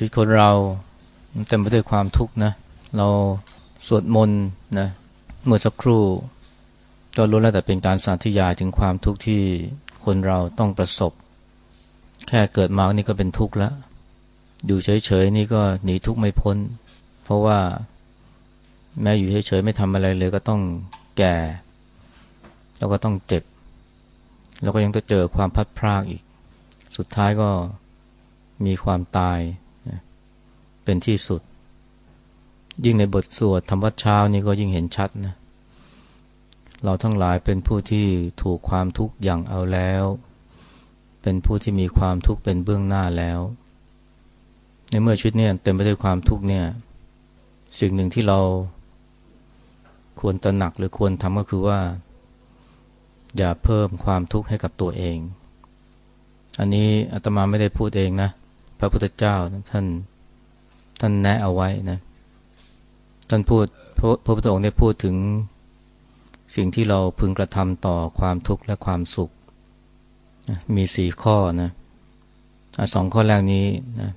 ชีวิตคนเราเต็มไปด้วยความทุกข์นะ เราสวดมนต์นะเมื่อสักครู่ก็รู้แล้วแต่เป็นการสาธยายถึงความทุกข์ที่คนเราต้องประสบ แค่เกิดมานี่ก็เป็นทุกข์แล้ว อยู่เฉยๆนี่ก็หนีทุกข์ไม่พ้น เพราะว่าแม้อยู่เฉยๆไม่ทำอะไรเลยก็ต้องแก่ แล้วก็ต้องเจ็บ แล้วก็ยังต้องเจอความพัดพรากอีก สุดท้ายก็มีความตาย เป็นที่สุด ยิ่งในบทสวดธรรมวัดเช้านี่ก็ยิ่งเห็นชัดนะ เราทั้งหลายเป็นผู้ที่ถูกความทุกข์อย่างเอาแล้ว เป็นผู้ที่มีความทุกข์เป็นเบื้องหน้าแล้ว ในเมื่อชีวิตเนี่ยเต็มไปด้วยความทุกข์เนี่ย สิ่งหนึ่งที่เราควรตระหนักหรือควรทำก็คือว่า อย่าเพิ่มความทุกข์ให้กับตัวเอง อันนี้อาตมาไม่ได้พูดเองนะ พระพุทธเจ้าท่าน ท่านแนะเอาไว้นะท่านพูดพระพุทธองค์ได้พูดถึงสิ่งที่เราพึงกระทำต่อความทุกข์และความสุข มีสี่ข้อนะสองข้อแรกนี้นะ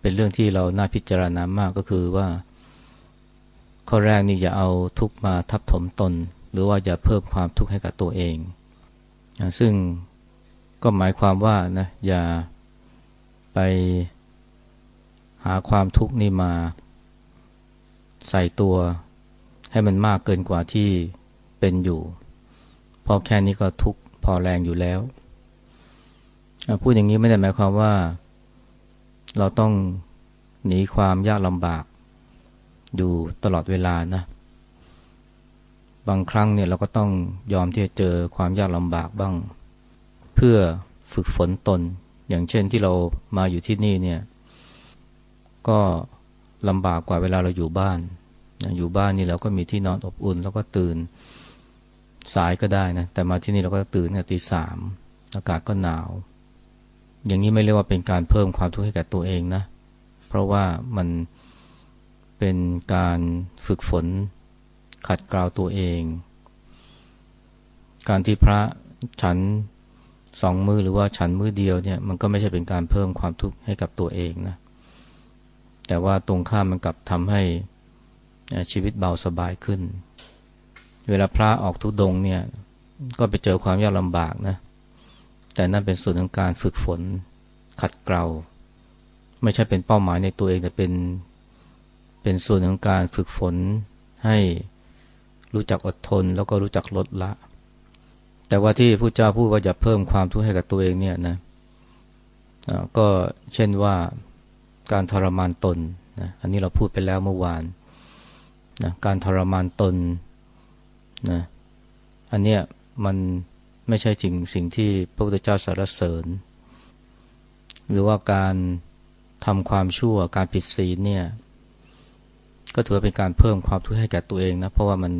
เป็นเรื่องที่เราน่าพิจารณามากก็คือว่า ข้อแรกนี่อย่าเอาทุกข์มาทับถมตน หรือว่าอย่าเพิ่มความทุกข์ให้กับตัวเองนะซึ่งก็หมายความว่านะอย่าไป หาความทุกข์นี่มา ใส่ตัวให้มันมากเกินกว่าที่เป็นอยู่ พอแค่นี้ก็ทุกข์พอแรงอยู่แล้วพูดอย่างนี้ไม่ได้หมายความว่า เราต้องหนีความยากลำบากอยู่ตลอดเวลานะ บางครั้งเนี่ยเราก็ต้องยอมที่จะเจอความยากลำบากบ้าง เพื่อฝึกฝนตน อย่างเช่นที่เรามาอยู่ที่นี่เนี่ย ก็ลำบากกว่าเวลาเราอยู่บ้าน อยู่บ้านนี่เราก็มีที่นอนอบอุ่น แล้วก็ตื่นสายก็ได้นะ แต่มาที่นี่เราก็ตื่นตีสามอากาศก็หนาว อย่างนี้ไม่เรียกว่าเป็นการเพิ่มความทุกข์ให้แก่ตัวเองนะ เพราะว่ามันเป็นการฝึกฝนขัดเกลาตัวเอง การที่พระฉันสองมือหรือว่าฉันมือเดียวเนี่ยมันก็ไม่ใช่เป็นการเพิ่มความทุกข์ให้กับตัวเองนะ แต่ว่าตรงข้ามมันกลับทำให้ชีวิตเบาสบายขึ้น เวลาพระออกทุดงเนี่ย ก็ไปเจอความยากลำบากนะ แต่นั่นเป็นส่วนของการฝึกฝนขัดเกลาไม่ใช่เป็นเป้าหมายในตัวเองแต่เป็นเป็นส่วนของการฝึกฝนให้รู้จักอดทนแล้วก็รู้จักลดละ แต่ว่าที่ผู้เจ้าพูดว่าอย่าเพิ่มความทุกข์ให้กับตัวเองเนี่ยนะก็เช่นว่า การทรมานตนนะอันนี้เราพูดไปแล้วเมื่อวานนะการทรมานตนนะอันเนี้ยมันไม่ใช่สิ่งสิ่งที่พระพุทธเจ้าสรรเสริญ หรือว่าการทำความชั่วการผิดศีลเนี่ยก็ถือเป็นการเพิ่มความทุกข์ให้แก่ตัวเองนะเพราะว่ามัน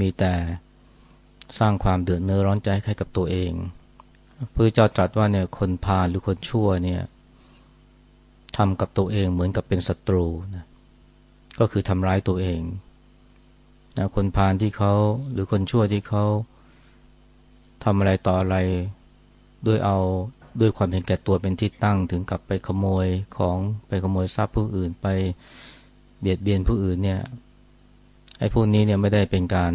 มีแต่สร้างความเดือดเนื้อร้อนใจให้กับตัวเองพระเจ้าตรัสว่าเนี่ยคนพาลหรือคนชั่วเนี่ย ทำกับตัวเองเหมือนกับเป็นศัตรูนะก็คือทำร้ายตัวเองนะคนพาลที่เขาหรือคนชั่วที่เขาทำอะไรต่ออะไรด้วยเอาด้วยความเห็นแก่ตัวเป็นที่ตั้งถึงกับไปขโมยของไปขโมยทรัพย์ผู้อื่นไปเบียดเบียนผู้อื่นเนี่ยไอ้พวกนี้เนี่ยไม่ได้เป็นการ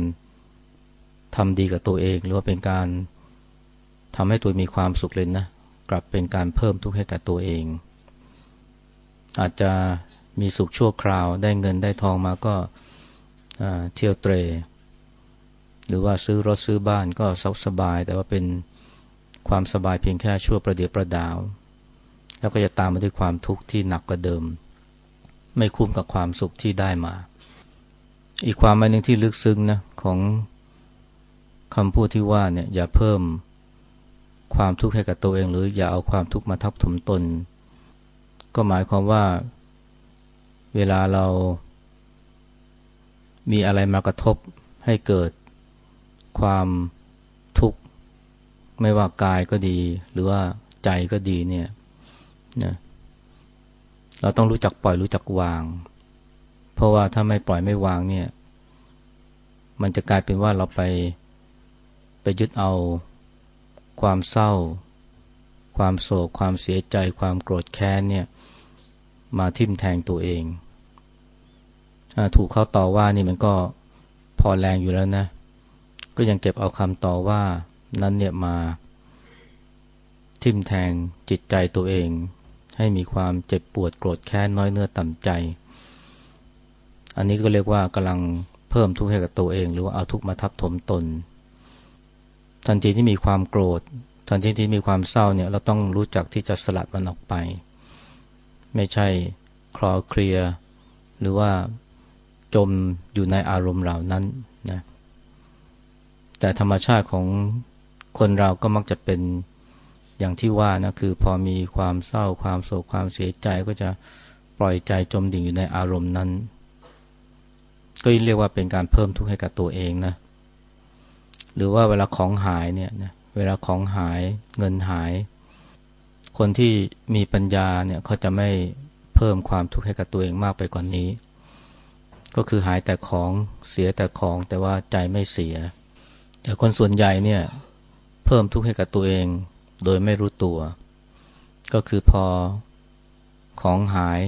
ทำดีกับตัวเอง หรือว่าเป็นการทำให้ตัวมีความสุขเลยนะ กลับเป็นการเพิ่มทุกข์ให้กับตัวเอง อาจจะมีสุขชั่วคราว ได้เงินได้ทองมาก็เที่ยวเตร หรือว่าซื้อรถซื้อบ้านก็สสบาย แต่ว่าเป็นความสบายเพียงแค่ชั่วประเดียวประดาว แล้วก็จะตามมาด้วยความทุกข์ที่หนักกว่าเดิม ไม่คุ้มกับความสุขที่ได้มา อีกความหมายหนึ่งที่ลึกซึ้งนะของคำพูดที่ว่าเนี่ยอย่าเพิ่มความทุกข์ให้กับตัวเอง หรืออย่าเอาความทุกข์มาทับถมตน ก็หมายความว่า เวลาเรามีอะไรมากระทบให้เกิดความทุกข์ ไม่ว่ากายก็ดี หรือว่าใจก็ดีเนี่ยนะเราต้องรู้จักปล่อยรู้จักวาง เพราะว่าถ้าไม่ปล่อยไม่วางเนี่ย มันจะกลายเป็นว่าเราไปไปยึดเอาความเศร้า ควความโศก ความเสียใจ ความโกรธแค้นเนี่ย มาทิ่มแทงตัวเองอถูกเขาต่อว่านี่มันก็พอแรงอยู่แล้วนะ ก็ยังเก็บเอาคำต่อว่านั้นเนี่ยมา ทิ่มแทงจิตใจตัวเอง ให้มีความเจ็บปวดโกรธแค้นน้อยเนื้อต่ำใจ อันนี้ก็เรียกว่ากำลังเพิ่มทุกข์ให้กับตัวเอง หรือว่าเอาทุกข์มาทับถมตน ทันทีที่มีความโกรธ ทันทีที่มีความเศร้าเนี่ยเราต้องรู้จักที่จะสลัดมันออกไป ไม่ใช่คลอเคลียหรือว่าจมอยู่ในอารมณ์เหล่านั้นนะแต่ธรรมชาติของคนเราก็มักจะเป็นอย่างที่ว่านะคือพอมีความเศร้าความโศกความเสียใจก็จะปล่อยใจจมดิ่งอยู่ในอารมณ์นั้น ก็เรียกว่าเป็นการเพิ่มทุกข์ให้กับตัวเองนะหรือว่าเวลาของหายเนี่ยนะเวลาของหายเงินหาย คนที่มีปัญญาเนี่ยเขาจะไม่เพิ่มความทุกข์ให้กับตัวเองมากไปกว่านนี้ ก็คือหายแต่ของเสียแต่ของแต่ว่าใจไม่เสีย แต่คนส่วนใหญ่เนี่ยเพิ่มทุกข์ให้กับตัวเองโดยไม่รู้ตัว ก็คือพอของหาย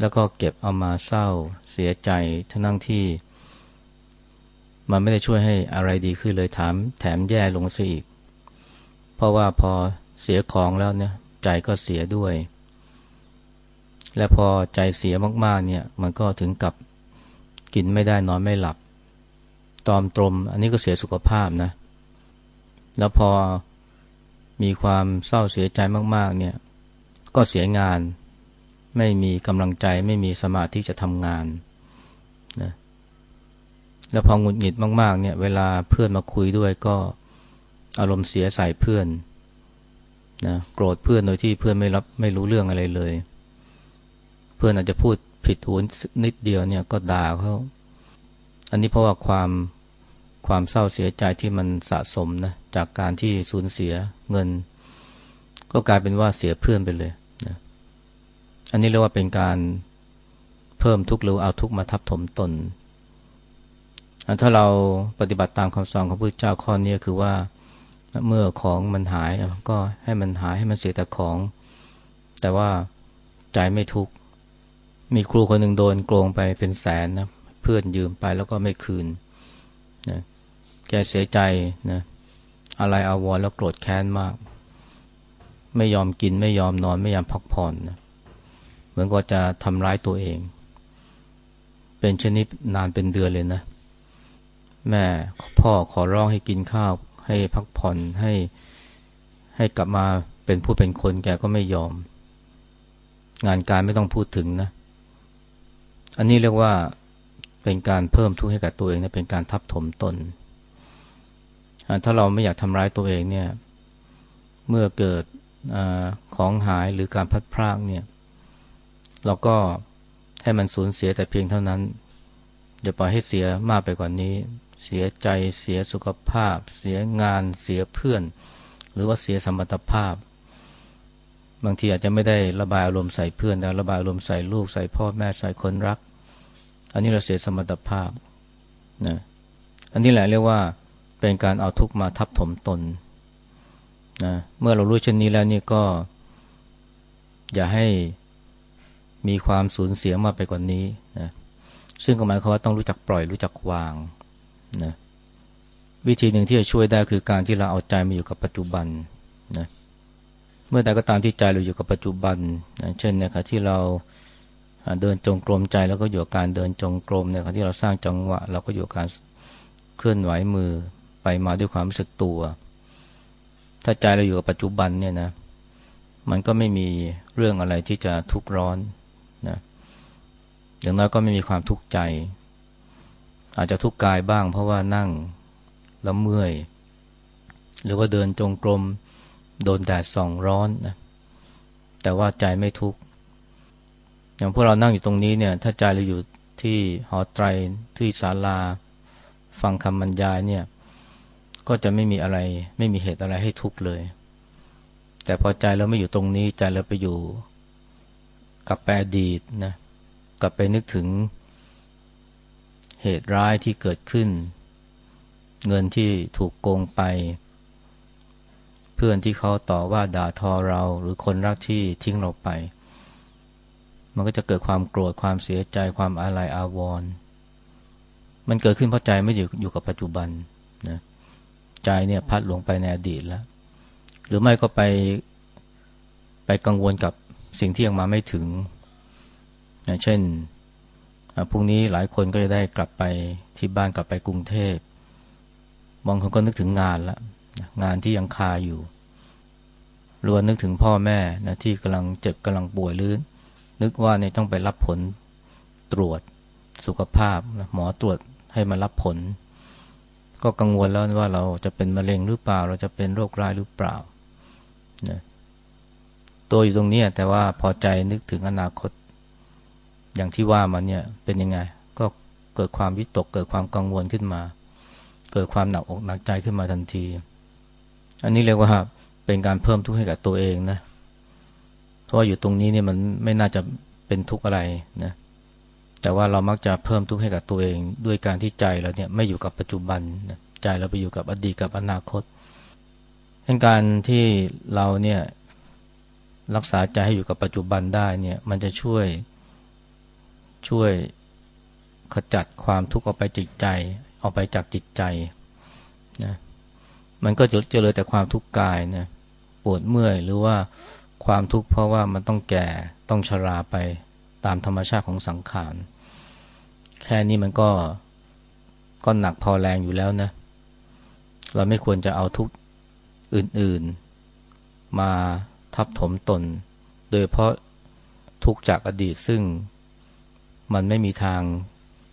แล้วก็เก็บเอามาเศร้าเสียใจทั้งนั่งที่ มันไม่ได้ช่วยให้อะไรดีขึ้นเลยถามแถมแย่ลงซะอีก เพราะว่าพอ เสียของแล้วเนี่ยใจก็เสียด้วย และพอใจเสียมากๆเนี่ยมันก็ถึงกับกินไม่ได้นอนไม่หลับ ตอมตรม อันนี้ก็เสียสุขภาพนะ แล้วพอมีความเศร้าเสียใจมากๆเนี่ยก็เสียงาน ไม่มีกำลังใจไม่มีสมาธิจะทำงานนะแล้วพอหงุดหงิดมากๆเนี่ยเวลาเพื่อนมาคุยด้วยก็อารมณ์เสียใส่เพื่อน นะโกรธเพื่อนโดยที่เพื่อนไม่รับไม่รู้เรื่องอะไรเลย เพื่อนอาจจะพูดผิดหูนิดเดียวเนี่ยก็ด่าเขาอันนี้เพราะว่าความความเศร้าเสียใจที่มันสะสมนะจากการที่สูญเสียเงิน ก็กลายเป็นว่าเสียเพื่อนไปเลยนะอันนี้เรียกว่าเป็นการเพิ่มทุกข์หรือเอาทุกข์มาทับถมตนถ้าเราปฏิบัติตามคำสอนของพระเจ้าข้อนี้คือว่า เมื่อของมันหายก็ให้มันหายให้มันเสียแต่ของ แต่ว่าใจไม่ทุกข์มีครูคนหนึ่งโดนโกงไปเป็นแสนนะเพื่อนยืมไปแล้วก็ไม่คืนนะแกเสียใจนะอะไรอาวรแล้วโกรธแค้นมาก ไม่ยอมกินไม่ยอมนอนไม่ยอมพักผ่อนนะเหมือนกับจะทำร้ายตัวเอง เป็นชนิดนานเป็นเดือนเลยนะ แม่พ่อขอร้องให้กินข้าว ให้พักผ่อนให้ให้กลับมาเป็นผู้เป็นคนแกก็ไม่ยอม งานการไม่ต้องพูดถึงนะ อันนี้เรียกว่าเป็นการเพิ่มทุกข์ให้กับตัวเองนะเป็นการทับถมตน ถ้าเราไม่อยากทำร้ายตัวเองเนี่ย เมื่อเกิดอของหายหรือการพัดพรากเนี่ย เราก็ให้มันสูญเสียแต่เพียงเท่านั้นอย่าปล่อยให้เสียมากไปกว่านนี้ เสียใจ เสียสุขภาพ เสียงาน เสียเพื่อน หรือว่าเสียสมรรถภาพ บางทีอาจจะไม่ได้ระบายอารมณ์ใส่เพื่อนแต่ระบายอารมณ์ใส่ลูกใส่พ่อแม่ใส่คนรัก อันนี้เราเสียสมรรถภาพนะอันนี้แหละเรียกว่าเป็นการเอาทุกมาทับถมตนนะเมื่อเรารู้เช่นนี้แล้วนี่ก็ อย่าให้มีความสูญเสียมาไปกว่านนี้นะซึ่งก็หมายความว่าต้องรู้จักปล่อยรู้จักวาง นะวิธีหนึ่งที่จะช่วยได้คือการที่เราเอาใจมาอยู่กับปัจจุบันนะเมื่อใดก็ตามที่ใจเราอยู่กับปัจจุบันนะเช่นนะครับที่เราเดินจงกรมใจแล้วก็อยู่กับการเดินจงกรมเนี่ยครับที่เราสร้างจังหวะ เราก็อยู่กับการเคลื่อนไหวมือไปมาด้วยความรู้สึกตัว ถ้าใจเราอยู่กับปัจจุบันเนี่ยนะมันก็ไม่มีเรื่องอะไรที่จะทุกข์ร้อนนะอย่างน้อยก็ไม่มีความทุกข์ใจ อาจจะทุกข์กายบ้าง เพราะว่านั่งแล้วเมื่อย หรือว่าเดินจงกรมโดนแดดส่องร้อนนะแต่ว่าใจไม่ทุกข์อย่างพวกเรานั่งอยู่ตรงนี้เนี่ย ถ้าใจเราอยู่ที่หอไตรที่ศาลา ฟังคำบรรยายเนี่ย ก็จะไม่มีอะไร ไม่มีเหตุอะไรให้ทุกข์เลย แต่พอใจเราไม่อยู่ตรงนี้ใจเราไปอยู่ กับแปรดีตนะกลับไปนึกถึง เหตุร้ายที่เกิดขึ้น เงินที่ถูกโกงไป เพื่อนที่เขาต่อว่าด่าทอเราหรือคนรักที่ทิ้งเราไป มันก็จะเกิดความโกรธความเสียใจความอาลัยอาวรณ์มันเกิดขึ้นเพราะใจไม่อยู่อยู่กับปัจจุบันนะใจเนี่ยพัดหลงไปในอดีตแล้ว หรือไม่ก็ไปไปกังวลกับสิ่งที่ยังมาไม่ถึงนะเช่น พรุ่งนี้หลายคนก็จะได้กลับไปที่บ้านกลับไปกรุงเทพบางคนก็นึกถึงงานละงานที่ยังคาอยู่รวนนึกถึงพ่อแม่นะที่กำลังเจ็บกำลังป่วยลื่นนึกว่าเนี่ยต้องไปรับผลตรวจสุขภาพนะหมอตรวจให้มารับผล ก็กังวลแล้วว่าเราจะเป็นมะเร็งหรือเปล่า เราจะเป็นโรคร้ายหรือเปล่านะตัวอยู่ตรงนี้แต่ว่าพอใจนึกถึงอนาคต อย่างที่ว่ามันเนี่ยเป็นยังไง ก็เกิดความวิตก เกิดความกังวลขึ้นมา เกิดความหนักอกหนักใจขึ้นมาทันที อันนี้เรียกว่าเป็นการเพิ่มทุกข์ให้กับตัวเองนะ เพราะว่าอยู่ตรงนี้เนี่ยมันไม่น่าจะเป็นทุกข์อะไรนะแต่ว่าเรามักจะเพิ่มทุกข์ให้กับตัวเอง ด้วยการที่ใจเราเนี่ยไม่อยู่กับปัจจุบันใจเราไปอยู่กับอดีตกับอนาคตเป็นการที่เราเนี่ยรักษาใจให้อยู่กับปัจจุบันได้เนี่ยมันจะช่วย ช่วยขจัดความทุกข์ออกไปจิตใจ ออกไปจากจิตใจนะมันก็จะเจริญแต่ความทุกข์กายนะปวดเมื่อยหรือว่าความทุกข์เพราะว่ามันต้องแก่ต้องชราไปตามธรรมชาติของสังขารแค่นี้มันก็ก็หนักพอแรงอยู่แล้วนะ เราไม่ควรจะเอาทุกข์อื่นๆ มาทับถมตน โดยเพราะทุกจากอดีตซึ่ง มันไม่มีทาง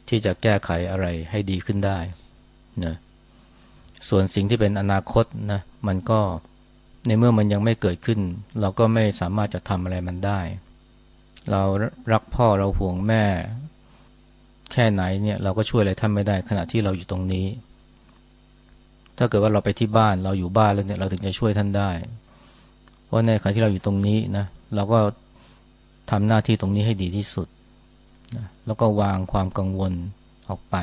ที่จะแก้ไขอะไรให้ดีขึ้นได้นะส่วนสิ่งที่เป็นอนาคตนะมันก็ในเมื่อมันยังไม่เกิดขึ้น เราก็ไม่สามารถจะทำอะไรมันได้ เรารักพ่อเราห่วงแม่ แค่ไหนเนี่ยเราก็ช่วยอะไรท่านไม่ได้ ขณะที่เราอยู่ตรงนี้ ถ้าเกิดว่าเราไปที่บ้านเราอยู่บ้านแล้วเนี่ยเราถึงจะช่วยท่านได้ เพราะในขณะที่เราอยู่ตรงนี้นะเราก็ทำหน้าที่ตรงนี้ให้ดีที่สุด นะแล้วก็วางความกังวลออกไป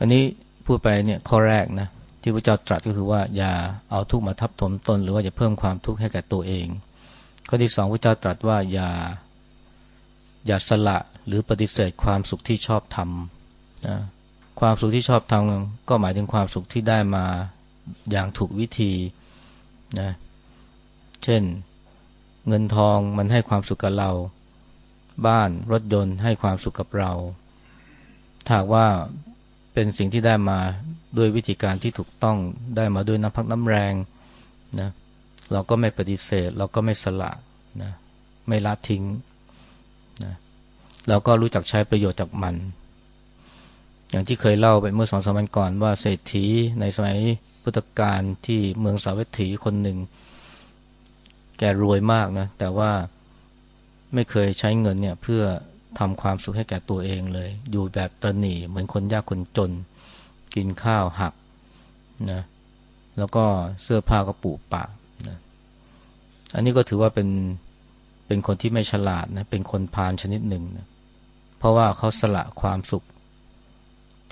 อันนี้พูดไปเนี่ยข้อแรกนะที่พระเจ้าตรัสก็คือว่าอย่าเอาทุกข์มาทับถมตน หรือว่าอย่าเพิ่มความทุกข์ให้แก่ตัวเอง ข้อที่สองพระเจ้าตรัสว่าอย่าอย่าสละหรือปฏิเสธความสุขที่ชอบทำนะความสุขที่ชอบทำก็หมายถึงความสุขที่ได้มาอย่างถูกวิธีนะเช่นเงินทองมันให้ความสุขกับเรา บ้านรถยนต์ให้ความสุขกับเราถ้าว่าเป็นสิ่งที่ได้มาด้วยวิธีการที่ถูกต้องได้มาด้วยน้ำพักน้ำแรงนะเราก็ไม่ปฏิเสธ เราก็ไม่สละนะไม่ละทิ้งนะเราก็รู้จักใช้ประโยชน์จากมัน อย่างที่เคยเล่าไปเมื่อสองสามวันก่อนว่าเศรษฐีในสมัยพุทธกาลที่เมืองสาวัตถีคนหนึ่ง แกรวยมากนะ แต่ว่า ไม่เคยใช้เงินเนี่ยเพื่อทำความสุขให้แก่ตัวเองเลย อยู่แบบตนีเหมือนคนยากคนจน กินข้าวหักนะแล้วก็เสื้อผ้าก็ปูปากนะอันนี้ก็ถือว่าเป็นเป็นคนที่ไม่ฉลาดนะเป็นคนพาลชนิดหนึ่งนะเพราะว่าเขาสละความสุข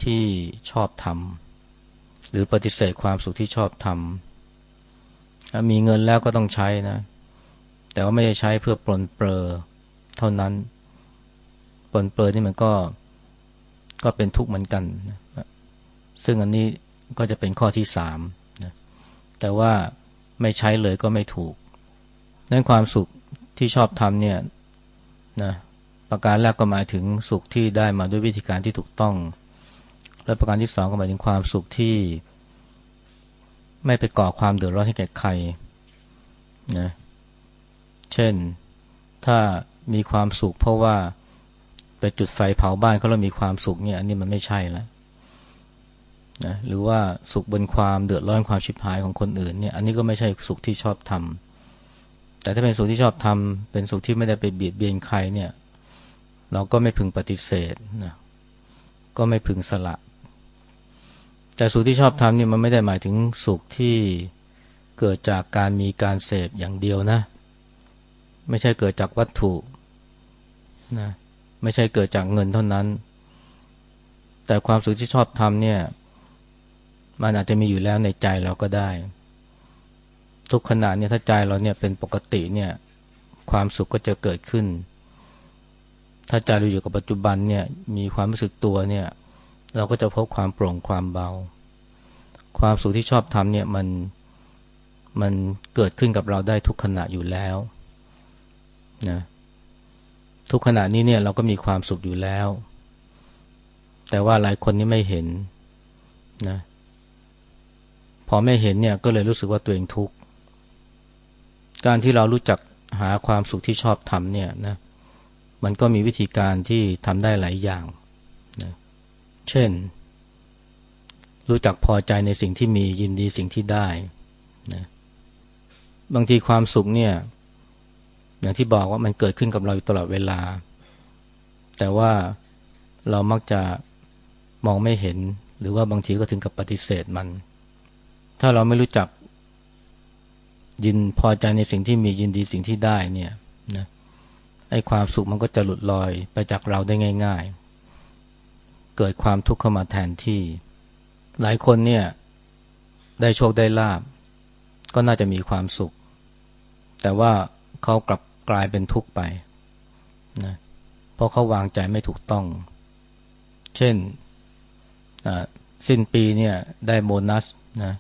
ที่ชอบทำหรือปฏิเสธความสุขที่ชอบทำมีเงินแล้วก็ต้องใช้นะ แต่ว่าไม่ได้ใช้เพื่อปลนเปลือ เท่านั้นปนเปลือนี่มันก็ก็เป็นทุกข์เหมือนกันนะซึ่งอันนี้ก็จะเป็นข้อที่สามนะแต่ว่าไม่ใช้เลยก็ไม่ถูกนั้นความสุขที่ชอบทำเนี่ยนะประการแรกก็หมายถึงสุขที่ได้มาด้วยวิธีการที่ถูกต้อง และประการที่สองก็หมายถึงความสุขที่ ไม่ไปก่อความเดือดร้อนให้แก่ใครนะเช่นถ้า มีความสุข เพราะว่าไปจุดไฟเผาบ้านเขาแล้วมีความสุขเนี่ยอันนี้มันไม่ใช่แล้วนะหรือว่าสุขบนความเดือดร้อนความชิบหายของคนอื่นเนี่ยอันนี้ก็ไม่ใช่สุขที่ชอบทำแต่ถ้าเป็นสุขที่ชอบทำเป็นสุขที่ไม่ได้ไปเบียดเบียนใครเนี่ยเราก็ไม่พึงปฏิเสธนะก็ไม่พึงสละ แต่สุขที่ชอบทำนี่มันไม่ได้หมายถึงสุขที่เกิดจากการมีการเสพอย่างเดียวนะ ไม่ใช่เกิดจากวัตถุ นะไม่ใช่เกิดจากเงินเท่านั้น แต่ความสุขที่ชอบทำเนี่ย มันอาจจะมีอยู่แล้วในใจเราก็ได้ ทุกขณะเนี่ยถ้าใจเราเนี่ยเป็นปกติเนี่ย ความสุขก็จะเกิดขึ้น ถ้าใจเราอยู่กับปัจจุบันเนี่ย มีความรู้สึกตัวเนี่ย เราก็จะพบความโปร่งความเบา ความสุขที่ชอบทำเนี่ยมันมันเกิดขึ้นกับเราได้ทุกขณะอยู่แล้วนะ ทุกขณะนี้เนี่ยเราก็มีความสุขอยู่แล้ว แต่ว่าหลายคนนี่ไม่เห็นนะพอไม่เห็นเนี่ยก็เลยรู้สึกว่าตัวเองทุกข์การที่เรารู้จักหาความสุขที่ชอบทำเนี่ยนะมันก็มีวิธีการที่ทำได้หลายอย่างนะเช่น รู้จักพอใจในสิ่งที่มียินดีสิ่งที่ได้นะบางทีความสุขเนี่ย อย่างที่บอกว่ามันเกิดขึ้นกับเราอยู่ตลอดเวลา แต่ว่าเรามักจะมองไม่เห็น หรือว่าบางทีก็ถึงกับปฏิเสธมัน ถ้าเราไม่รู้จักยินพอใจในสิ่งที่มียินดีสิ่งที่ได้เนี่ยนะไอ้ความสุขมันก็จะหลุดลอยไปจากเราได้ง่าย ๆ เกิดความทุกข์เข้ามาแทนที่ หลายคนเนี่ยได้โชคได้ลาบ ก็น่าจะมีความสุข แต่ว่าเขากลับ กลายเป็นทุกข์ไปนะเพราะเขาวางใจไม่ถูกต้อง เช่นสิ้นปีเนี่ยได้โบนัสนะ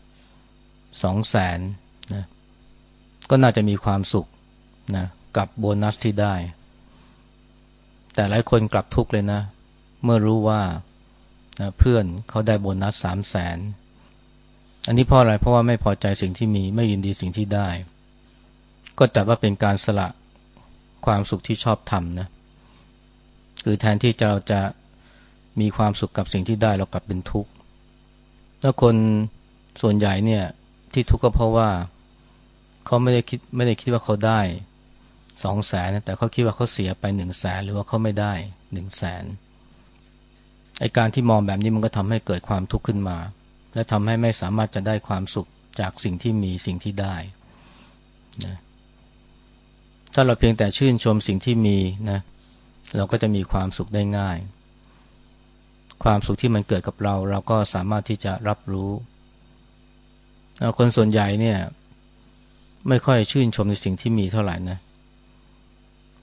สองแสนนะก็น่าจะมีความสุขนะกับโบนัสที่ได้ แต่หลายคนกลับทุกข์เลยนะ เมื่อรู้ว่านะเพื่อนเขาได้โบนัสสามแสนอันนี้เพราะอะไรเพราะว่าไม่พอใจสิ่งที่มีไม่ยินดีสิ่งที่ได้ ก็จัดว่าเป็นการสละ ความสุขที่ชอบทำนะคือแทนที่จะเราจะมีความสุขกับสิ่งที่ได้เรากลับเป็นทุกข์แล้วคนส่วนใหญ่เนี่ยที่ทุกข์ก็เพราะว่าเขาไม่ได้คิดไม่ได้คิดว่าเขาได้สองแสนแต่เขาคิดว่าเขาเสียไปหนึ่งแสนหรือว่าเขาไม่ได้หนึ่งแสนไอการที่มองแบบนี้มันก็ทำให้เกิดความทุกข์ขึ้นมา และทำให้ไม่สามารถจะได้ความสุขจากสิ่งที่มีสิ่งที่ได้นะ ถ้าเราเพียงแต่ชื่นชมสิ่งที่มีนะเราก็จะมีความสุขได้ง่าย ความสุขที่มันเกิดกับเรา เราก็สามารถที่จะรับรู้คนส่วนใหญ่เนี่ยไม่ค่อยชื่นชมในสิ่งที่มีเท่าไหร่นะ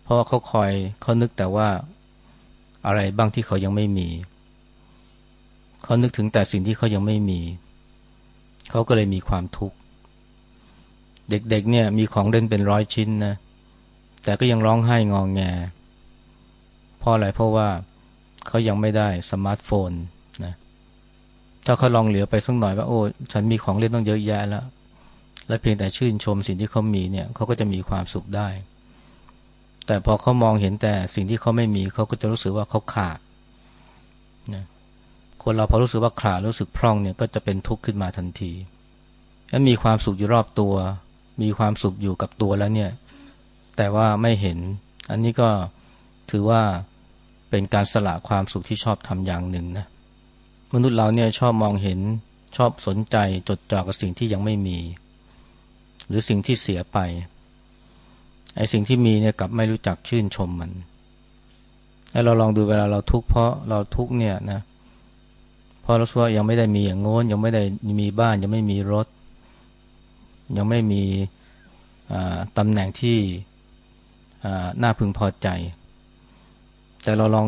เพราะเขาคอยเขานึกแต่ว่าอะไรบ้างที่เขายังไม่มี เขานึกถึงแต่สิ่งที่เขายังไม่มี เขาก็เลยมีความทุกข์ เด็กๆเนี่ยมีของเล่นเป็นร้อยชิ้นนะ แต่ก็ยังร้องไห้งองแง เพราะอะไรเพราะว่าเขายังไม่ได้สมาร์ทโฟนนะถ้าเขาลองเหลือไปสักหน่อยว่าโอ้ฉันมีของเล่นต้องเยอะแยะแล้ว และเพียงแต่ชื่นชมสิ่งที่เขามีเนี่ยเขาก็จะมีความสุขได้ แต่พอเขามองเห็นแต่สิ่งที่เขาไม่มีเขาก็จะรู้สึกว่าเขาขาดนะคนเราพอรู้สึกว่าขาดรู้สึกพร่องเนี่ยก็จะเป็นทุกข์ขึ้นมาทันทีแล้วมีความสุขอยู่รอบตัว มีความสุขอยู่กับตัวแล้วเนี่ย แต่ว่าไม่เห็น อันนี้ก็ถือว่าเป็นการสละความสุขที่ชอบทำอย่างหนึ่งนะมนุษย์เราเนี่ยชอบมองเห็นชอบสนใจจดจ่อกับสิ่งที่ยังไม่มี หรือสิ่งที่เสียไปไอ้สิ่งที่มีเนี่ยกับไม่รู้จักชื่นชมมันให้เราลองดูเวลาเราทุกข์เพราะเราทุกข์เนี่ยนะเพราะเราสึกว่ายังไม่ได้มีอย่างโน้นยังไม่ได้มีบ้านยังไม่มีรถ ยังไม่มีตำแหน่งที่ น่าพึงพอใจ แต่เราลอง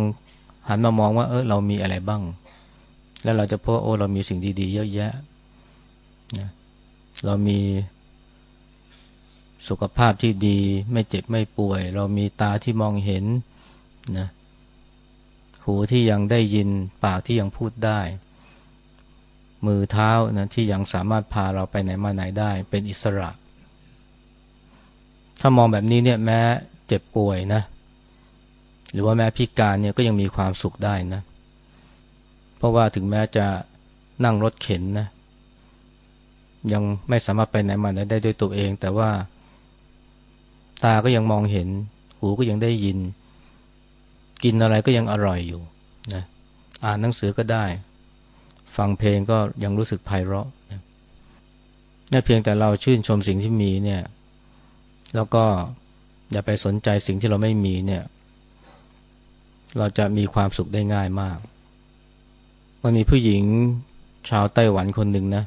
หันมามองว่า เออเรามีอะไรบ้าง แล้วเราจะพบโอ้เรามีสิ่งดี ๆ เยอะแยะนะเรามีสุขภาพที่ดี ไม่เจ็บไม่ป่วย เรามีตาที่มองเห็นนะหูที่ยังได้ยินปากที่ยังพูดได้ มือเท้านะที่ยังสามารถพาเราไปไหนมาไหนได้ เป็นอิสระ ถ้ามองแบบนี้เนี่ยแม้ เจ็บป่วยนะ หรือว่าแม้พิการเนี่ยก็ยังมีความสุขได้นะ เพราะว่าถึงแม้จะนั่งรถเข็นนะ ยังไม่สามารถไปไหนมาไหนได้ด้วยตัวเอง แต่ว่าตาก็ยังมองเห็น หูก็ยังได้ยิน กินอะไรก็ยังอร่อยอยู่นะอ่านหนังสือก็ได้ ฟังเพลงก็ยังรู้สึกไพเราะนะนี่เพียงแต่เราชื่นชมสิ่งที่มีเนี่ย แล้วก็ อย่าไปสนใจสิ่งที่เราไม่มีเนี่ย เราจะมีความสุขได้ง่ายมาก มันมีผู้หญิงชาวไต้หวันคนหนึ่งนะ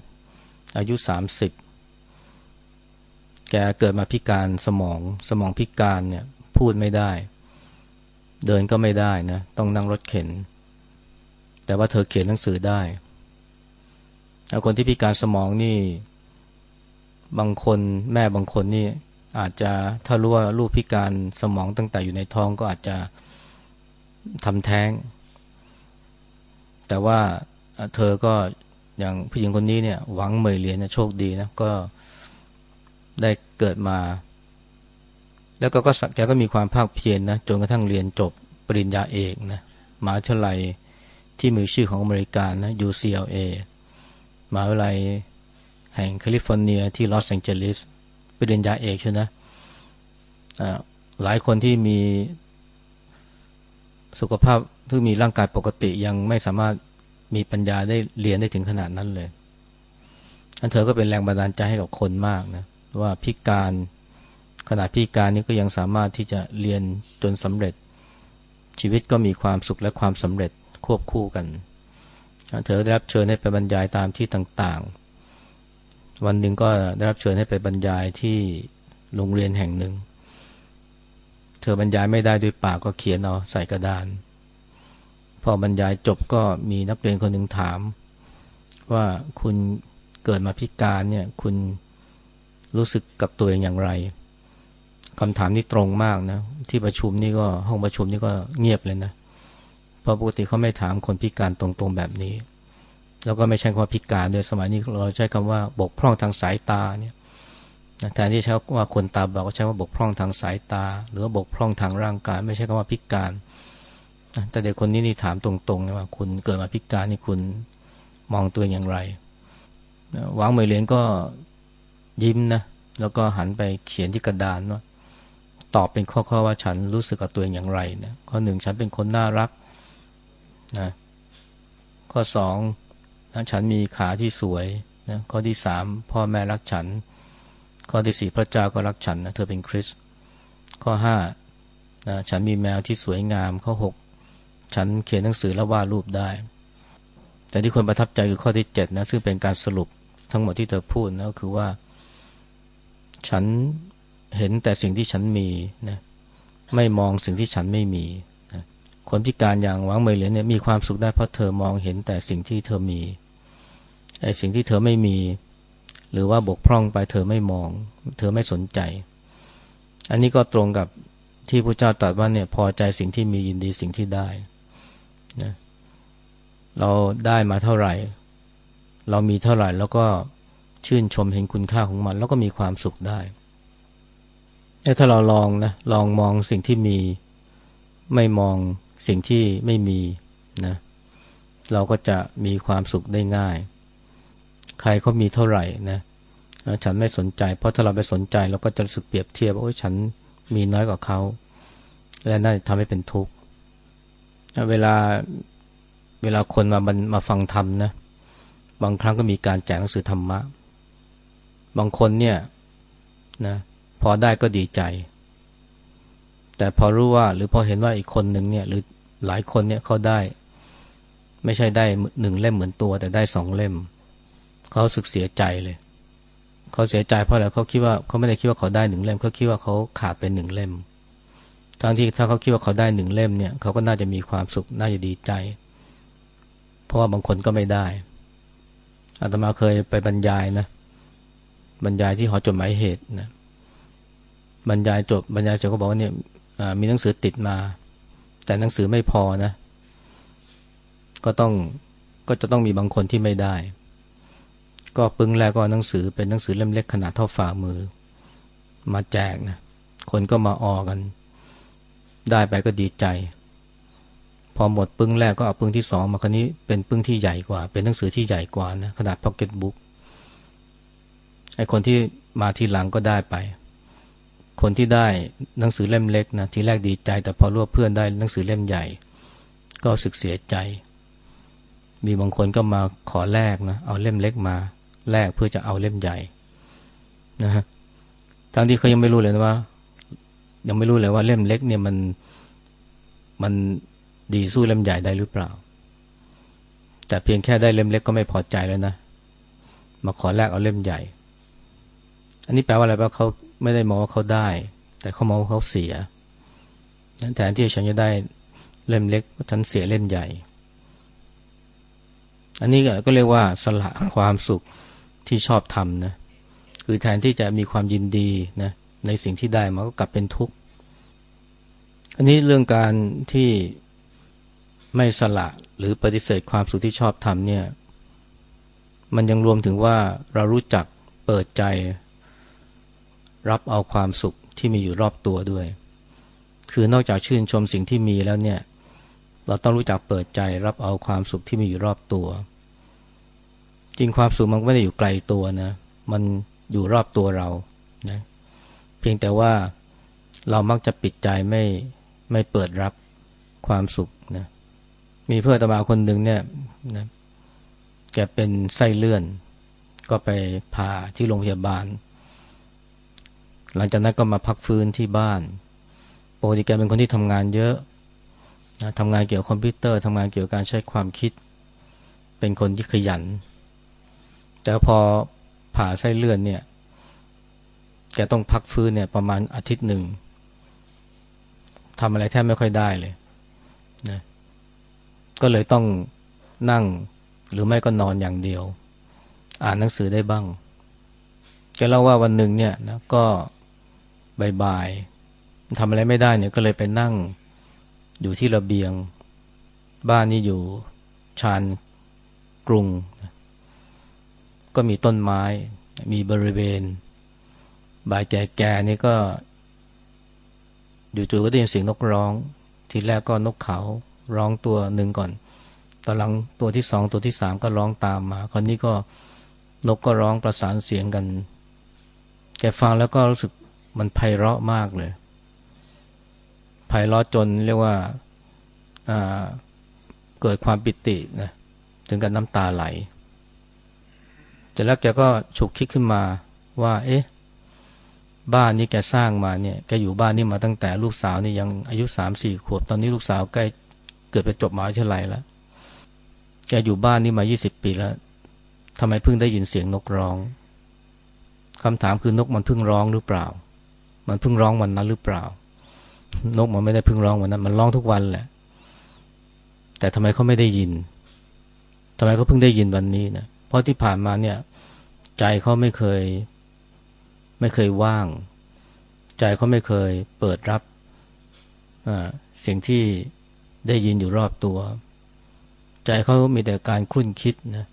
อายุสามสิบแกเกิดมาพิการสมองสมองพิการเนี่ย พูดไม่ได้ เดินก็ไม่ได้นะ ต้องนั่งรถเข็น แต่ว่าเธอเขียนหนังสือได้คนที่พิการสมองนี่ บางคนแม่บางคนนี่ อาจจะถ้ารู้ว่าลูกพิการสมองตั้งแต่อยู่ในท้องก็อาจจะทำแท้ง แต่ว่าเธอก็อย่างผู้หญิงคนนี้เนี่ยหวังเหมยเหรียญนะโชคดีนะก็ได้เกิดมา แล้วก็ก็แกก็มีความภาคเพียรนนะจนกระทั่งเรียนจบปริญญาเอกนะมหาวิทยาลัยที่มีชื่อของอเมริกานะ UCLA มหาวิทยาลัยแห่งแคลิฟอร์เนียที่ลอสแองเจลิส ปริญญาเอกใช่ไหมหลายคนที่มีสุขภาพที่มีร่างกายปกติยังไม่สามารถมีปัญญาได้เรียนได้ถึงขนาดนั้นเลยอันเธอก็เป็นแรงบันดาลใจให้กับคนมากนะว่าพิการขนาดพิการนี้ก็ยังสามารถที่จะเรียนจนสำเร็จ ชีวิตก็มีความสุขและความสำเร็จควบคู่กัน เธอได้รับเชิญให้ไปบรรยายตามที่ต่างๆ วันหนึ่งก็ได้รับเชิญให้ไปบรรยายที่โรงเรียนแห่งหนึ่ง เธอบรรยายไม่ได้ด้วยปากก็เขียนเอาใส่กระดาน พอบรรยายจบก็มีนักเรียนคนหนึ่งถาม ว่าคุณเกิดมาพิการเนี่ยคุณรู้สึกกับตัวเองอย่างไรคำถามนี้ตรงมากนะ ที่ประชุมนี่ก็ห้องประชุมนี่ก็เงียบเลยนะ เพราะปกติเขาไม่ถามคนพิการตรงๆแบบนี้ แล้วก็ไม่ใช่คำว่าพิการโดยสมัยนี้เราใช้คำว่าบกพร่องทางสายตาเนี่ยแทนที่ใช้ว่าคนตาบอดก็ใช้ว่าบกพร่องทางสายตา หรือว่าบกพร่องทางร่างกาย ไม่ใช่คำว่าพิการ แต่เด็กคนนี้นี่ถามตรงๆว่าคุณเกิดมาพิการนี่คุณมองตัวอย่างไรวางมือเลียนก็ยิ้มนะแล้วก็หันไปเขียนที่กระดานว่าตอบเป็นข้อๆว่าฉันรู้สึกกับตัวเองอย่างไรนะข้อหนึ่งฉันเป็นคนน่ารักนะข้อสอง นะฉันมีขาที่สวยนะข้อที่สามพ่อแม่รักฉัน ข้อที่สี่พระเจ้าก็รักฉันนะเธอเป็นคริสข้อห้านะฉันมีแมวที่สวยงามข้อหกฉันเขียนหนังสือและวาดรูปได้ แต่ที่คนประทับใจคือข้อที่เจ็ดนะซึ่งเป็นการสรุปทั้งหมดที่เธอพูดนะก็คือว่า ฉันเห็นแต่สิ่งที่ฉันมีนะไม่มองสิ่งที่ฉันไม่มี คนพิการอย่างหวังเมยเหรียเนี่ยมีความสุขได้เพราะเธอมองเห็นแต่สิ่งที่เธอมีไอ้สิ่งที่เธอไม่มี หรือว่าบกพร่องไปเธอไม่มอง เธอไม่สนใจ อันนี้ก็ตรงกับที่พระเจ้าตรัสว่าเนี่ยพอใจสิ่งที่มียินดีสิ่งที่ได้นะเราได้มาเท่าไหร่ เรามีเท่าไหร่แล้วก็ชื่นชมเห็นคุณค่าของมัน แล้วก็มีความสุขได้ ถ้าเราลองนะลองมองสิ่งที่มีไม่มอง สิ่งที่ไม่มีนะเราก็จะมีความสุขได้ง่าย ใครเขามีเท่าไหร่นะฉันไม่สนใจ เพราะถ้าเราไปสนใจเราก็จะรู้สึกเปรียบเทียบว่าฉันมีน้อยกว่าเขา และนั่นทำให้เป็นทุกข์เวลาเวลาคนมามาฟังธรรมนะบางครั้งก็มีการแจกหนังสือธรรมะ บางคนเนี่ยนะพอได้ก็ดีใจ แต่พอรู้ว่าหรือพอเห็นว่าอีกคนหนึ่งเนี่ยหรือหลายคนเนี่ยเขาได้ ไม่ใช่ได้หนึ่งเล่มเหมือนตัว แต่ได้สองเล่ม เขาสึกเสียใจเลย เขาเสียใจเพราะอะไรเขาคิดว่าเขาไม่ได้คิดว่าเขาได้หนึ่งเล่มเขาคิดว่าเขาขาดเป็นหนึ่งเล่ม ทั้งที่ถ้าเขาคิดว่าเขาได้หนึ่งเล่มเนี่ยเขาก็น่าจะมีความสุขน่าจะดีใจ เพราะว่าบางคนก็ไม่ได้อาตมาเคยไปบรรยายนะบรรยายที่หอจดหมายเหตุนะบรรยายจบบรรยายจบก็บอกว่าเนี่ย มีหนังสือติดมา แต่หนังสือไม่พอนะ ก็ต้องก็จะต้องมีบางคนที่ไม่ได้ ก็ปึ้งแรกก็หนังสือเป็นหนังสือเล่มเล็กขนาดเท่าฝ่ามือ มาแจกนะคนก็มาออกัน ได้ไปก็ดีใจ พอหมดปึ้งแรกก็เอาปึ้งที่สองมาคันนี้เป็นปึ้งที่ใหญ่กว่า เป็นหนังสือที่ใหญ่กว่านะขนาดพ็อกเก็ตบุ๊กไอคนที่มาทีหลังก็ได้ไป คนที่ได้หนังสือเล่มเล็กนะทีแรกดีใจ แต่พอรู้ว่าเพื่อนได้หนังสือเล่มใหญ่ ก็สึกเสียใจ มีบางคนก็มาขอแลกนะเอาเล่มเล็กมาแลกเพื่อจะเอาเล่มใหญ่นะฮะทั้งที่เขายังไม่รู้เลยนะว่า ยังไม่รู้เลยว่าเล่มเล็กเนี่ยมันมันดีสู้เล่มใหญ่ได้หรือเปล่า แต่เพียงแค่ได้เล่มเล็กก็ไม่พอใจแล้วนะมาขอแลกเอาเล่มใหญ่ อันนี้แปลว่าอะไรแปลว่าเขา ไม่ได้มองว่าเขาได้ แต่เขามองว่าเขาเสียแทนที่ฉันจะได้เล่มเล็กฉันเสียเล่มใหญ่ อันนี้ก็เรียกว่าสละความสุขที่ชอบทำนะคือแทนที่จะมีความยินดีนะในสิ่งที่ได้มาก็กลับเป็นทุกข์ อันนี้เรื่องการที่ไม่สละหรือปฏิเสธความสุขที่ชอบทำเนี่ย มันยังรวมถึงว่าเรารู้จักเปิดใจ รับเอาความสุขที่มีอยู่รอบตัวด้วย คือนอกจากชื่นชมสิ่งที่มีแล้วเนี่ย เราต้องรู้จักเปิดใจรับเอาความสุขที่มีอยู่รอบตัว จริงความสุขมันไม่ได้อยู่ไกลตัวนะ มันอยู่รอบตัวเรานะเพียงแต่ว่าเรามักจะปิดใจไม่ไม่เปิดรับความสุขนะมีเพื่อนตมาคนหนึ่งเนี่ยนะแกเป็นไส้เลื่อน ก็ไปผ่าที่โรงพยาบาล หลังจากนั้นก็มาพักฟื้นที่บ้านปกติแกเป็นคนที่ทำงานเยอะนะทำงานเกี่ยวกับคอมพิวเตอร์ทำงานเกี่ยวกับการใช้ความคิด เป็นคนที่ขยัน แต่พอผ่าไส้เลื่อนเนี่ย แกต้องพักฟื้นเนี่ยประมาณอาทิตย์หนึ่งทำอะไรแทบไม่ค่อยได้เลยนะก็เลยต้องนั่งหรือไม่ก็นอนอย่างเดียว อ่านหนังสือได้บ้างแกเล่าว่าวันหนึ่งเนี่ยนะก็ บ่ายๆทำอะไรไม่ได้เนี่ยก็เลยไปนั่งอยู่ที่ระเบียง บ้านนี้อยู่ชานกรุง ก็มีต้นไม้ มีบริเวณ บ่ายแก่ๆนี่ก็ อยู่ๆก็ได้ยินเสียงนกร้อง ทีแรกก็นกเขาร้องตัวหนึ่งก่อนตอนหลังตัวที่สองตัวที่สามก็ร้องตามมา คราวนี้ก็นกก็ร้องประสานเสียงกัน แกฟังแล้วก็รู้สึก มันไพเราะมากเลย ไพเราะจนเรียกว่าเกิดความปิตินะถึงกับน้ำตาไหลจากแล้วแกก็ฉุกคิดขึ้นมาว่า เอ๊ะ บ้านนี้แกสร้างมาเนี่ยแกอยู่บ้านนี้มาตั้งแต่ลูกสาวนี่ยังอายุสามสี่ขวบ ตอนนี้ลูกสาวใกล้เกิดไปจบมหาวิทยาลัยแล้วแกอยู่บ้านนี้มายี่สิบปีแล้วทำไมเพิ่งได้ยินเสียงนกร้องคำถามคือนกมันเพิ่งร้องหรือเปล่า มันเพิ่งร้องวันนั้นหรือเปล่า นกมันไม่ได้เพิ่งร้องวันนั้น มันร้องทุกวันแหละ แต่ทำไมเขาไม่ได้ยินทำไมเขาเพิ่งได้ยินวันนี้นะเพราะที่ผ่านมาเนี่ย ใจเขาไม่เคย ไม่เคยว่าง ใจเขาไม่เคยเปิดรับสิ่งที่ได้ยินอยู่รอบตัว ใจเขามีแต่การคุ้นคิดนะ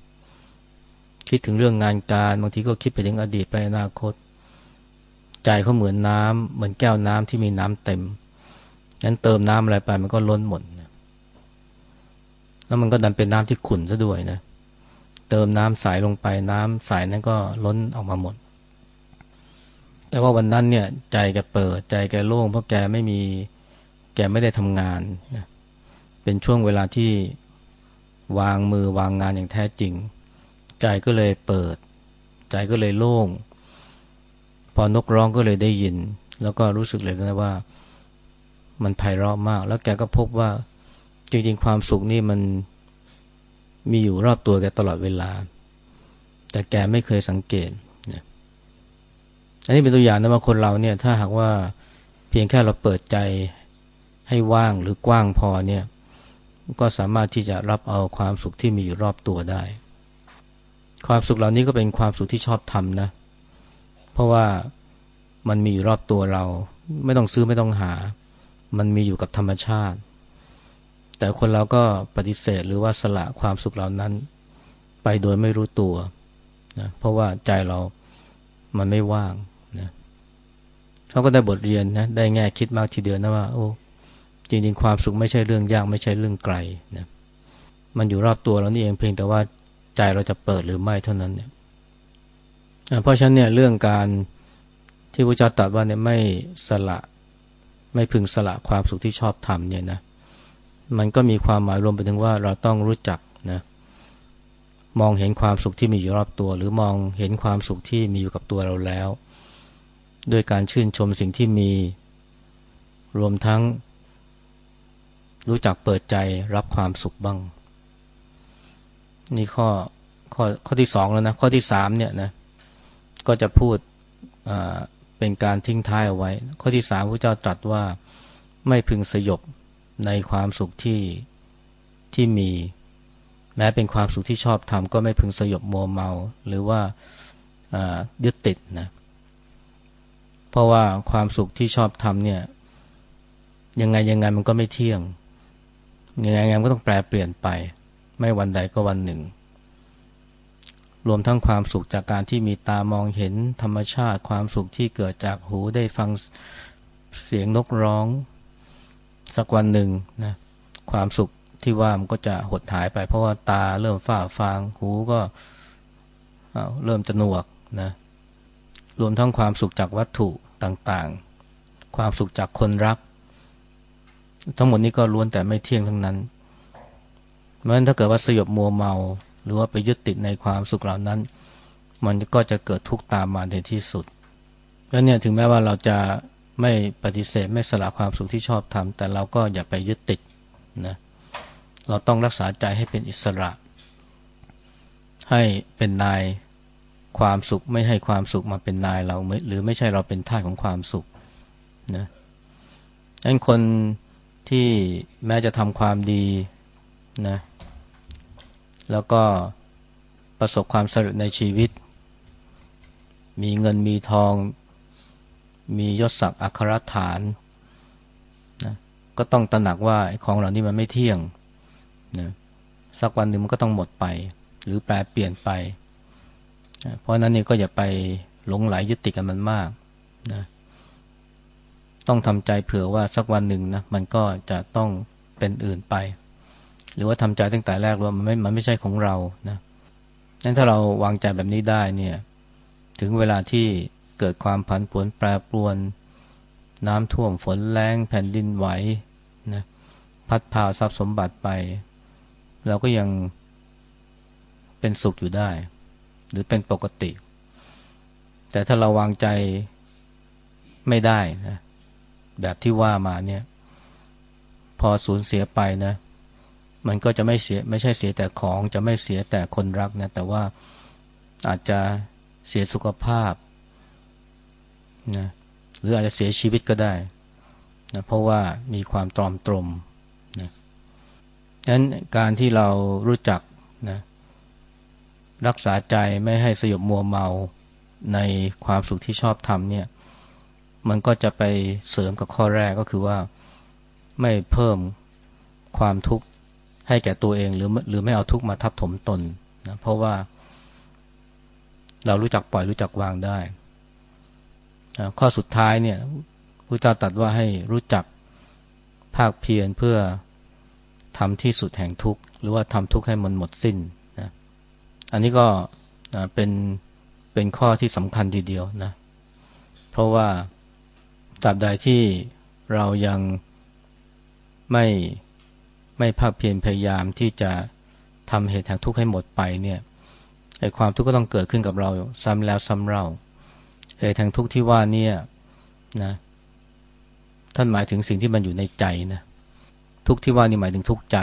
คิดถึงเรื่องงานการ บางทีก็คิดไปถึงอดีตไปอนาคต ใจเขาเหมือนน้ำเหมือนแก้วน้ำที่มีน้ำเต็มงั้นเติมน้ำอะไรไปมันก็ล้นหมดนะแล้วมันก็ดันเป็นน้ำที่ขุ่นซะด้วยนะ เติมน้ำใสลงไปน้ำใสนั้นก็ล้นออกมาหมด แต่ว่าวันนั้นเนี่ย ใจแกเปิดใจแกโล่งเพราะแกไม่มีแกไม่ได้ทำงานนะเป็นช่วงเวลาที่วางมือวางงานอย่างแท้จริง ใจก็เลยเปิด ใจก็เลยโล่ง พอนกร้องก็เลยได้ยิน แล้วก็รู้สึกเลยนะว่า มันไพเราะมาก แล้วแกก็พบว่าจริงๆ ความสุขนี่มันมีอยู่รอบตัวแกตลอดเวลา แต่แกไม่เคยสังเกตนอันนี้เป็นตัวอย่างนะว่าคนเราเนี่ย ถ้าหากว่าเพียงแค่เราเปิดใจให้ว่างหรือกว้างพอเนี่ย ก็สามารถที่จะรับเอาความสุขที่มีอยู่รอบตัวได้ ความสุขเหล่านี้ก็เป็นความสุขที่ชอบทำนะเพราะว่ามันมีอยู่รอบตัวเรา ไม่ต้องซื้อไม่ต้องหา มันมีอยู่กับธรรมชาติ แต่คนเราก็ปฏิเสธหรือว่าสละความสุขเหล่านั้น ไปโดยไม่รู้ตัวนะเพราะว่าใจเรามันไม่ว่างนะเขาก็ได้บทเรียนนะได้แง่คิดมากทีเดียวนะว่า โอ้จริงๆ ความสุขไม่ใช่เรื่องยากไม่ใช่เรื่องไกลนะมันอยู่รอบตัวเรานี่เองเพียงแต่ว่าใจเราจะเปิดหรือไม่เท่านั้นเนี่ย เพราะฉะนั้นเนี่ยเรื่องการที่พระเจ้าตรัสว่าเนี่ยไม่สละไม่พึงสละความสุขที่ชอบทำเนี่ยนะมันก็มีความหมายรวมไปถึงว่าเราต้องรู้จักนะมองเห็นความสุขที่มีอยู่รอบตัว หรือมองเห็นความสุขที่มีอยู่กับตัวเราแล้วด้วยการชื่นชมสิ่งที่มี รวมทั้ง รู้จักเปิดใจรับความสุขบ้าง นี่ข้อข้อข้อที่สองแล้วนะ ข้อที่สามเนี่ยนะ ก็จะพูดเป็นการทิ้งท้ายเอาไว้ ข้อที่สามพระเจ้าตรัสว่าไม่พึงสยบในความสุขที่ที่มี แม้เป็นความสุขที่ชอบทำก็ไม่พึงสยบมัวเมา หรือว่ายึดติดนะเพราะว่าความสุขที่ชอบทำเนี่ยยังไงยังไงมันก็ไม่เที่ยงยังไงยังไงก็ต้องแปลเปลี่ยนไป ไม่วันใดก็วันหนึ่ง รวมทั้งความสุขจากการที่มีตามองเห็นธรรมชาติ ความสุขที่เกิดจากหูได้ฟังเสียงนกร้อง สักวันหนึ่งนะความสุขที่ว่ามันก็จะหดหายไปเพราะว่าตาเริ่มฝ้าฟางหูก็เริ่มจะหนวกนะรวมทั้งความสุขจากวัตถุต่างๆ ความสุขจากคนรัก ทั้งหมดนี้ก็ล้วนแต่ไม่เที่ยงทั้งนั้นเพราะฉะนั้นถ้าเกิดว่าสยบมัวเมา หรือว่าไปยึดติดในความสุขเหล่านั้น มันก็จะเกิดทุกข์ตามมาในที่สุดแล้วเนี่ยถึงแม้ว่าเราจะไม่ปฏิเสธไม่สละความสุขที่ชอบทำแต่เราก็อย่าไปยึดติดนะเราต้องรักษาใจให้เป็นอิสระ ให้เป็นนายความสุขไม่ให้ความสุขมาเป็นนายเราหรือไม่ใช่เราเป็นท่าของความสุขนะดังนั้นคนที่แม้จะทำความดีนะ แล้วก็ประสบความสำเร็จในชีวิต มีเงินมีทอง มียศศักดิ์อัครฐานนะก็ต้องตระหนักว่าของเหล่านี้มันไม่เที่ยงนะสักวันหนึ่งมันก็ต้องหมดไป หรือแปลเปลี่ยนไป เพราะนั้นนี่ก็อย่าไปหลงไหลยึดติดกันมันมากนะต้องทำใจเผื่อว่าสักวันหนึ่งนะมันก็จะต้องเป็นอื่นไป หรือว่าทำใจตั้งแต่แรกว่ามันไม่มันไม่ใช่ของเรานะนั้นถ้าเราวางใจแบบนี้ได้เนี่ย ถึงเวลาที่เกิดความผันผวนแปรปรวน น้ำท่วมฝนแรงแผ่นดินไหวนะพัดพาทรัพย์สมบัติไปเราก็ยังเป็นสุขอยู่ได้ หรือเป็นปกติ แต่ถ้าเราวางใจไม่ได้นะแบบที่ว่ามาเนี่ย พอสูญเสียไปนะ มันก็จะไม่เสียไม่ใช่เสียแต่ของจะไม่เสียแต่คนรักนะแต่ว่าอาจจะเสียสุขภาพนะหรืออาจจะเสียชีวิตก็ได้นะเพราะว่ามีความตรอมตรมนะฉะนั้นการที่เรารู้จักนะรักษาใจไม่ให้สยบมัวเมาในความสุขที่ชอบทำเนี่ยมันก็จะไปเสริมกับข้อแรกก็คือว่าไม่เพิ่มความทุกข์ ให้แก่ตัวเองหรือหรือไม่เอาทุกข์มาทับถมตนนะเพราะว่า เรารู้จักปล่อยรู้จักวางได้ข้อสุดท้ายเนี่ยพระเจ้าตรัสว่าให้รู้จักภาคเพียรเพื่อทำที่สุดแห่งทุกข์ หรือว่าทำทุกข์ให้มันหมดสิ้นนะอันนี้ก็เป็นเป็นข้อที่สำคัญทีเดียวนะเพราะว่าตราบใดที่เรายังไม่ ไม่ภาคเพียรพยายามที่จะทำเหตุแห่งทุกข์ให้หมดไปเนี่ยไอ้ความทุกข์ก็ต้องเกิดขึ้นกับเราซ้ำแล้วซ้ำเล่าเหตุแห่งทุกข์ที่ว่านี่นะท่านหมายถึงสิ่งที่มันอยู่ในใจนะทุกข์ที่ว่านี่หมายถึงทุกข์ใจ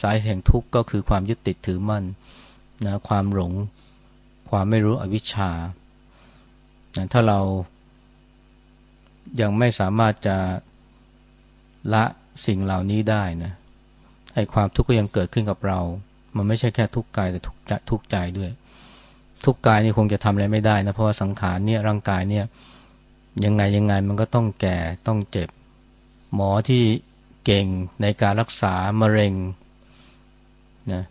สายแห่งทุกข์ก็คือความยึดติดถือมั่นนะความหลง ความไม่รู้อวิชชานะถ้าเรายังไม่สามารถจะละสิ่งเหล่านี้ได้นะ ไอ้ความทุกข์ก็ยังเกิดขึ้นกับเรา มันไม่ใช่แค่ทุกข์กายแต่ทุกข์ทุกข์ใจด้วย ทุกข์กายนี่คงจะทำอะไรไม่ได้นะเพราะว่าสังขารเนี่ยร่างกายเนี่ยยังไงยังไงมันก็ต้องแก่ต้องเจ็บ หมอที่เก่งในการรักษามะเร็งนะ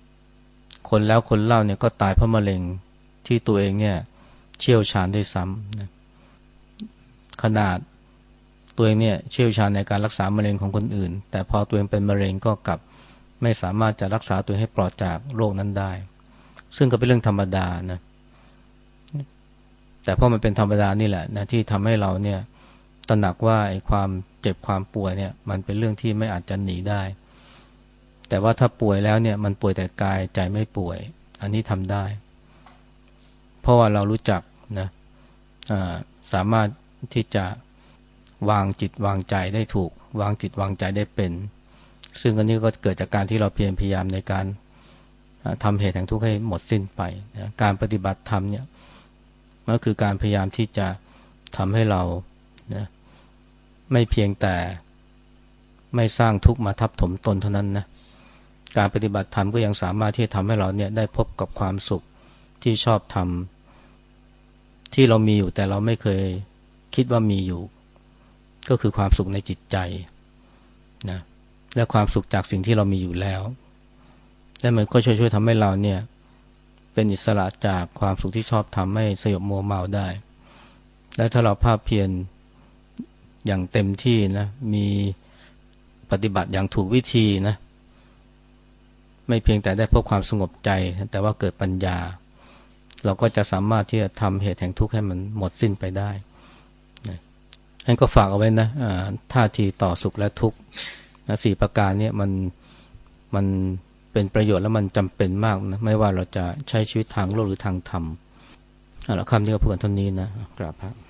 คนแล้วคนเล่าเนี่ยก็ตายเพราะมะเร็งที่ตัวเองเนี่ยเชี่ยวชาญด้วยซ้ำนะขนาดตัวเองเนี่ยเชี่ยวชาญในการรักษามะเร็งของคนอื่น แต่พอตัวเองเป็นมะเร็งก็กลับ ไม่สามารถจะรักษาตัวให้ปลอดจากโรคนั้นได้ ซึ่งก็เป็นเรื่องธรรมดานะแต่เพราะมันเป็นธรรมดานี่แหละนะที่ทำให้เราเนี่ยตระหนักว่าไอ้ความเจ็บความป่วยเนี่ยมันเป็นเรื่องที่ไม่อาจจะหนีได้ แต่ว่าถ้าป่วยแล้วเนี่ยมันป่วยแต่กายใจไม่ป่วย อันนี้ทำได้ เพราะว่าเรารู้จักนะสามารถที่จะวางจิตวางใจได้ถูก วางจิตวางใจได้เป็น ซึ่งอันนี้ก็เกิดจากการที่เราเพียรพยายามในการทำเหตุแห่งทุกข์ให้หมดสิ้นไปนะการปฏิบัติธรรมเนี่ยมันคือการพยายามที่จะทำให้เรานะไม่เพียงแต่ไม่สร้างทุกข์มาทับถมตนเท่านั้นนะการปฏิบัติธรรมก็ยังสามารถที่จะทำให้เราเนี่ยได้พบกับความสุขที่ชอบทำที่เรามีอยู่แต่เราไม่เคยคิดว่ามีอยู่ ก็คือความสุขในจิตใจนะ และความสุขจากสิ่งที่เรามีอยู่แล้ว และมันก็ช่วยช่วยทำให้เราเนี่ยเป็นอิสระจากความสุขที่ชอบทำให้สยบมัวเมาได้ และถ้าเราภาพเพียรอย่างเต็มที่นะมีปฏิบัติอย่างถูกวิธีนะไม่เพียงแต่ได้พบความสงบใจ แต่ว่าเกิดปัญญา เราก็จะสามารถที่จะทำเหตุแห่งทุกข์ให้มันหมดสิ้นไปได้นะนั่นก็ฝากเอาไว้นะท่าทีต่อสุขและทุกข์ นะสี่ประการนี้มันมันเป็นประโยชน์และมันจำเป็นมากนะไม่ว่าเราจะใช้ชีวิตทางโลกหรือทางธรรมเอาละคำนี้ก็พูดกันเท่านี้นะกราบพระ